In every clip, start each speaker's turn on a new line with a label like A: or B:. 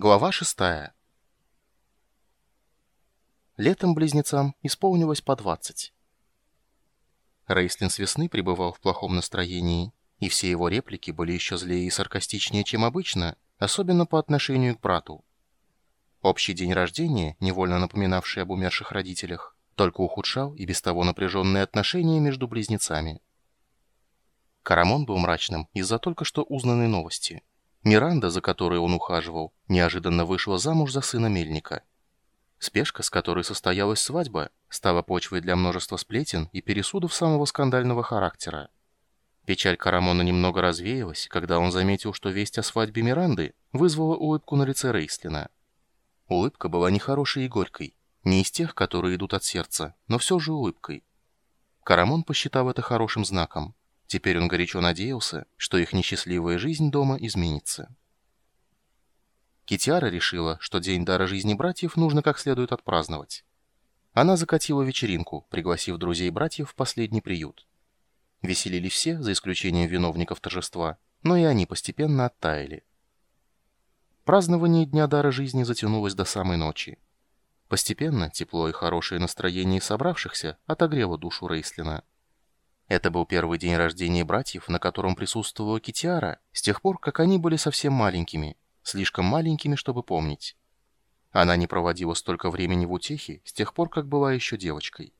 A: Глава шестая. Летом близнецам исполнилось по двадцать. Рейслин с весны пребывал в плохом настроении, и все его реплики были еще злее и саркастичнее, чем обычно, особенно по отношению к брату. Общий день рождения, невольно напоминавший об умерших родителях, только ухудшал и без того напряженные отношения между близнецами. Карамон был мрачным из-за только что узнанной новости – Миранда, за которой он ухаживал, неожиданно вышла замуж за сына Мельника. Спешка, с которой состоялась свадьба, стала почвой для множества сплетен и пересудов самого скандального характера. Печаль Карамона немного развеялась, когда он заметил, что весть о свадьбе Миранды вызвала улыбку на лице Рейслина. Улыбка была нехорошей и горькой, не из тех, которые идут от сердца, но все же улыбкой. Карамон посчитал это хорошим знаком. Теперь он горячо надеялся, что их несчастливая жизнь дома изменится. Китиара решила, что день дара жизни братьев нужно как следует отпраздновать. Она закатила вечеринку, пригласив друзей братьев в последний приют. Веселились все, за исключением виновников торжества, но и они постепенно оттаяли. Празднование Дня Дара Жизни затянулось до самой ночи. Постепенно тепло и хорошее настроение собравшихся отогрело душу Рейслина. Это был первый день рождения братьев, на котором присутствовала Китиара, с тех пор, как они были совсем маленькими, слишком маленькими, чтобы помнить. Она не проводила столько времени в утехе с тех пор, как была еще девочкой.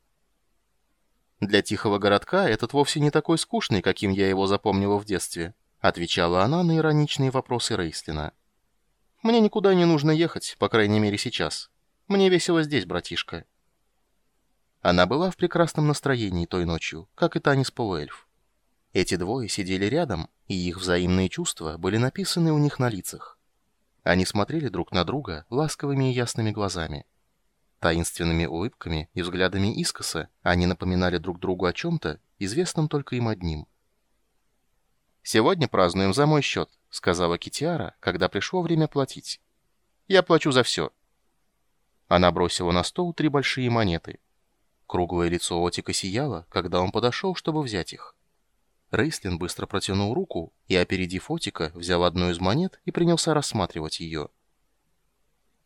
A: «Для тихого городка этот вовсе не такой скучный, каким я его запомнила в детстве», отвечала она на ироничные вопросы Рейслина. «Мне никуда не нужно ехать, по крайней мере сейчас. Мне весело здесь, братишка». Она была в прекрасном настроении той ночью, как и Танис Полуэльф. Эти двое сидели рядом, и их взаимные чувства были написаны у них на лицах. Они смотрели друг на друга ласковыми и ясными глазами. Таинственными улыбками и взглядами искоса они напоминали друг другу о чем-то, известном только им одним. «Сегодня празднуем за мой счет», — сказала Китиара, когда пришло время платить. «Я плачу за все». Она бросила на стол три большие монеты — Круглое лицо Отика сияло, когда он подошел, чтобы взять их. Рейслин быстро протянул руку и, опередив Отика, взял одну из монет и принялся рассматривать ее.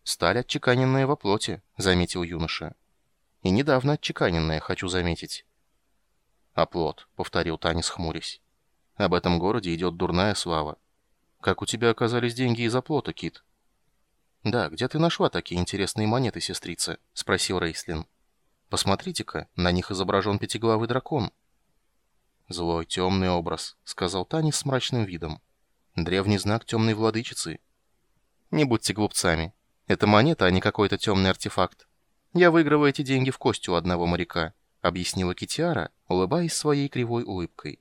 A: «Сталь отчеканенная во плоти», — заметил юноша. «И недавно отчеканенная, хочу заметить». «Оплот», — повторил Танис, хмурясь. «Об этом городе идет дурная слава. Как у тебя оказались деньги из оплота, Кит?» «Да, где ты нашла такие интересные монеты, сестрица?» — спросил Рейслин. Посмотрите-ка, на них изображен пятиглавый дракон. Злой, темный образ, сказал Танис с мрачным видом. Древний знак темной владычицы. Не будьте глупцами. Это монета, а не какой-то темный артефакт. Я выигрываю эти деньги в кости у одного моряка, объяснила Китиара, улыбаясь своей кривой улыбкой.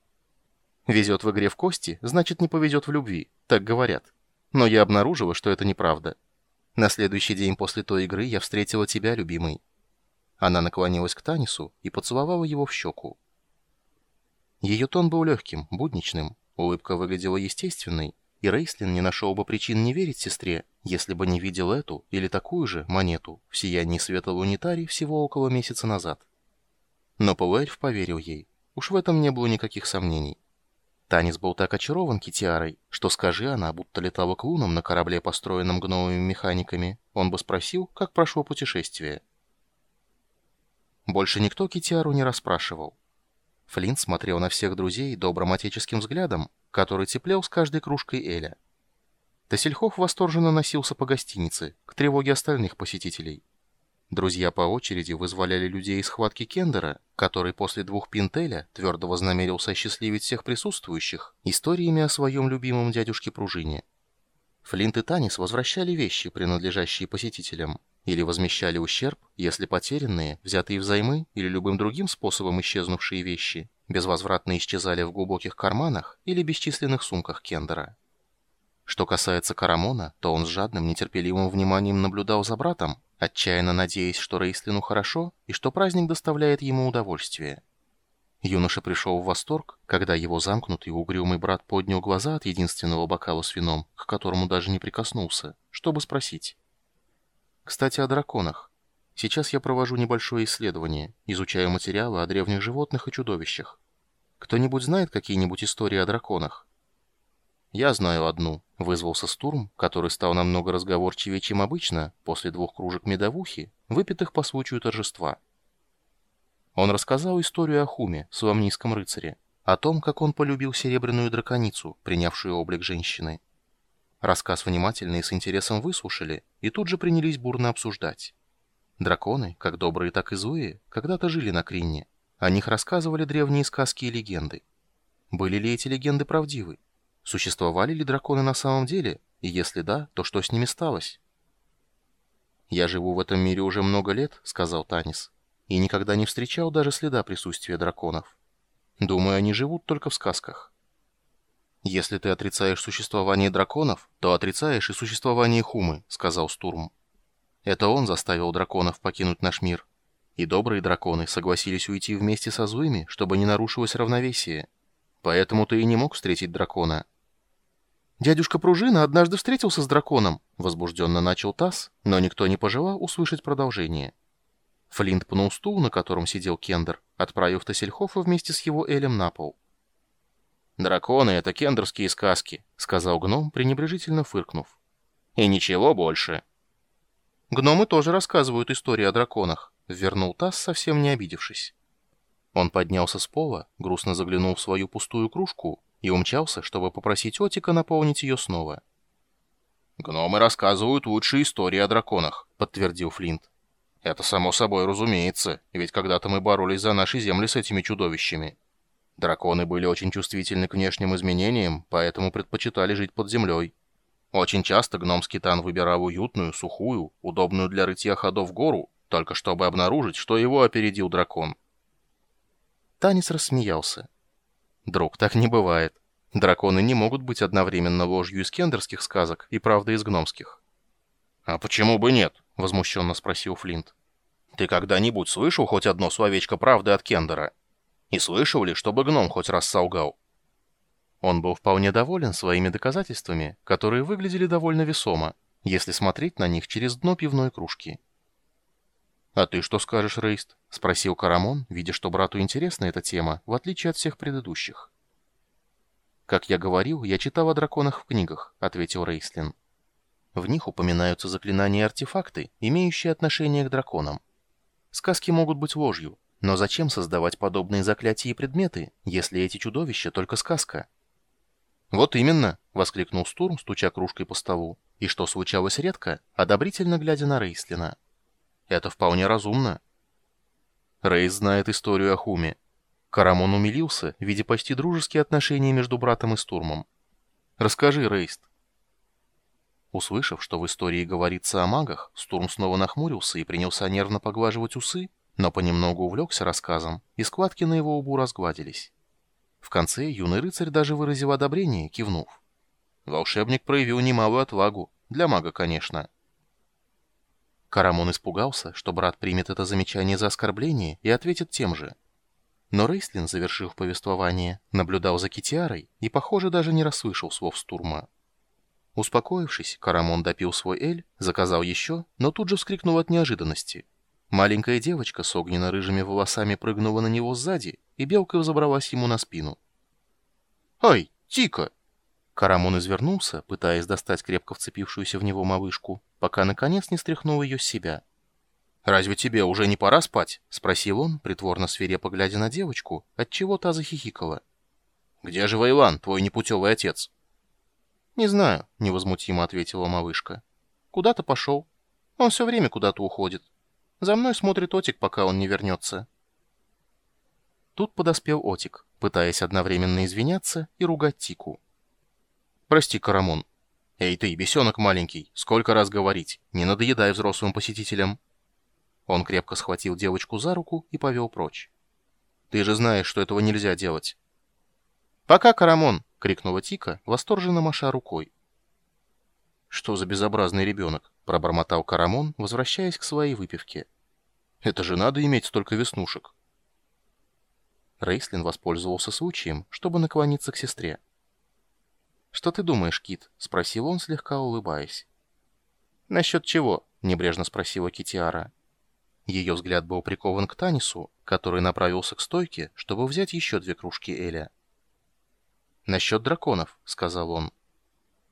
A: Везет в игре в кости, значит не повезет в любви, так говорят. Но я обнаружила, что это неправда. На следующий день после той игры я встретила тебя, любимый. Она наклонилась к Танису и поцеловала его в щеку. Ее тон был легким, будничным, улыбка выглядела естественной, и Рейслин не нашел бы причин не верить сестре, если бы не видел эту или такую же монету в сиянии света лунитарий всего около месяца назад. Но Пауэльф поверил ей. Уж в этом не было никаких сомнений. Танис был так очарован Китиарой, что скажи она, будто летала к лунам на корабле, построенном гномыми механиками, он бы спросил, как прошло путешествие. Больше никто Китиару не расспрашивал. Флинт смотрел на всех друзей добрым отеческим взглядом, который теплел с каждой кружкой Эля. Тасельхов восторженно носился по гостинице, к тревоге остальных посетителей. Друзья по очереди вызволяли людей из схватки Кендера, который после двух пинтеля твердо вознамерился осчастливить всех присутствующих историями о своем любимом дядюшке Пружине. Флинт и Танис возвращали вещи, принадлежащие посетителям, или возмещали ущерб, если потерянные, взятые взаймы или любым другим способом исчезнувшие вещи, безвозвратно исчезали в глубоких карманах или бесчисленных сумках Кендера. Что касается Карамона, то он с жадным, нетерпеливым вниманием наблюдал за братом, отчаянно надеясь, что Рейслину хорошо и что праздник доставляет ему удовольствие. Юноша пришел в восторг, когда его замкнутый угрюмый брат поднял глаза от единственного бокала с вином, к которому даже не прикоснулся, чтобы спросить. Кстати, о драконах. Сейчас я провожу небольшое исследование, изучаю материалы о древних животных и чудовищах. Кто-нибудь знает какие-нибудь истории о драконах? Я знаю одну, Вызвался Стурм, который стал намного разговорчивее, чем обычно, после двух кружек медовухи, выпитых по случаю торжества. Он рассказал историю о Хуме, суамнийском рыцаре, о том, как он полюбил серебряную драконицу, принявшую облик женщины. Рассказ внимательно и с интересом выслушали, и тут же принялись бурно обсуждать. Драконы, как добрые, так и злые, когда-то жили на Кринне. О них рассказывали древние сказки и легенды. Были ли эти легенды правдивы? Существовали ли драконы на самом деле? И если да, то что с ними сталось? «Я живу в этом мире уже много лет», — сказал Танис, «и никогда не встречал даже следа присутствия драконов. Думаю, они живут только в сказках». «Если ты отрицаешь существование драконов, то отрицаешь и существование Хумы», — сказал Стурм. «Это он заставил драконов покинуть наш мир. И добрые драконы согласились уйти вместе со злыми, чтобы не нарушилось равновесие. Поэтому ты и не мог встретить дракона». «Дядюшка Пружина однажды встретился с драконом», — возбужденно начал Тасс, но никто не пожелал услышать продолжение. Флинт пнул стул, на котором сидел Кендер, отправив Тассельхофа вместе с его Элем на пол. «Драконы — это кендерские сказки», — сказал гном, пренебрежительно фыркнув. «И ничего больше». «Гномы тоже рассказывают истории о драконах», — вернул Тасс, совсем не обидевшись. Он поднялся с пола, грустно заглянул в свою пустую кружку и умчался, чтобы попросить Отика наполнить ее снова. «Гномы рассказывают лучшие истории о драконах», — подтвердил Флинт. «Это само собой разумеется, ведь когда-то мы боролись за наши земли с этими чудовищами. Драконы были очень чувствительны к внешним изменениям, поэтому предпочитали жить под землей. Очень часто гномский тан выбирал уютную, сухую, удобную для рытья ходов гору, только чтобы обнаружить, что его опередил дракон». Танис рассмеялся. Друг, так не бывает. Драконы не могут быть одновременно ложью из кендерских сказок и правдой из гномских. «А почему бы нет?» — возмущенно спросил Флинт. «Ты когда-нибудь слышал хоть одно словечко правды от Кендера? И слышал ли, чтобы гном хоть раз солгал?» Он был вполне доволен своими доказательствами, которые выглядели довольно весомо, если смотреть на них через дно пивной кружки. «А ты что скажешь, Рейст?» — спросил Карамон, видя, что брату интересна эта тема, в отличие от всех предыдущих. «Как я говорил, я читал о драконах в книгах», — ответил Рейслин. В них упоминаются заклинания и артефакты, имеющие отношение к драконам. Сказки могут быть ложью, но зачем создавать подобные заклятия и предметы, если эти чудовища только сказка? «Вот именно!» — воскликнул Стурм, стуча кружкой по столу, и, что случалось редко, одобрительно глядя на Рейслина. Это вполне разумно. Рейс знает историю о Хуме. Карамон умилился, видя почти дружеские отношения между братом и Стурмом. «Расскажи, Рейст». Услышав, что в истории говорится о магах, Стурм снова нахмурился и принялся нервно поглаживать усы, но понемногу увлекся рассказом, и складки на его убу разгладились. В конце юный рыцарь даже выразил одобрение, кивнув. Волшебник проявил немалую отвагу, для мага, конечно. Карамон испугался, что брат примет это замечание за оскорбление и ответит тем же. Но Рейслин, завершив повествование, наблюдал за Китиарой и, похоже, даже не расслышал слов Стурма. Успокоившись, Карамон допил свой эль, заказал еще, но тут же вскрикнул от неожиданности. Маленькая девочка с огненно-рыжими волосами прыгнула на него сзади, и белка взобралась ему на спину. «Ай, Тика!» Карамон извернулся, пытаясь достать крепко вцепившуюся в него малышку, пока наконец не стряхнул ее с себя. «Разве тебе уже не пора спать?» — спросил он, притворно свирепо глядя на девочку, отчего та захихикала. «Где же Вайлан, твой непутевый отец?» «Не знаю», — невозмутимо ответила малышка. «Куда-то пошел. Он все время куда-то уходит. За мной смотрит Отик, пока он не вернется». Тут подоспел Отик, пытаясь одновременно извиняться и ругать Тику. «Прости, Карамон». «Эй ты, бесенок маленький, сколько раз говорить, не надоедай взрослым посетителям». Он крепко схватил девочку за руку и повел прочь. «Ты же знаешь, что этого нельзя делать». «Пока, Карамон!» — крикнула Тика, восторженно маша рукой. «Что за безобразный ребенок?» — пробормотал Карамон, возвращаясь к своей выпивке. «Это же надо иметь столько веснушек!» Рейслин воспользовался случаем, чтобы наклониться к сестре. «Что ты думаешь, Кит?» — спросил он, слегка улыбаясь. «Насчет чего?» — небрежно спросила Китиара. Ее взгляд был прикован к Танису, который направился к стойке, чтобы взять еще две кружки Эля. «Насчет драконов», — сказал он.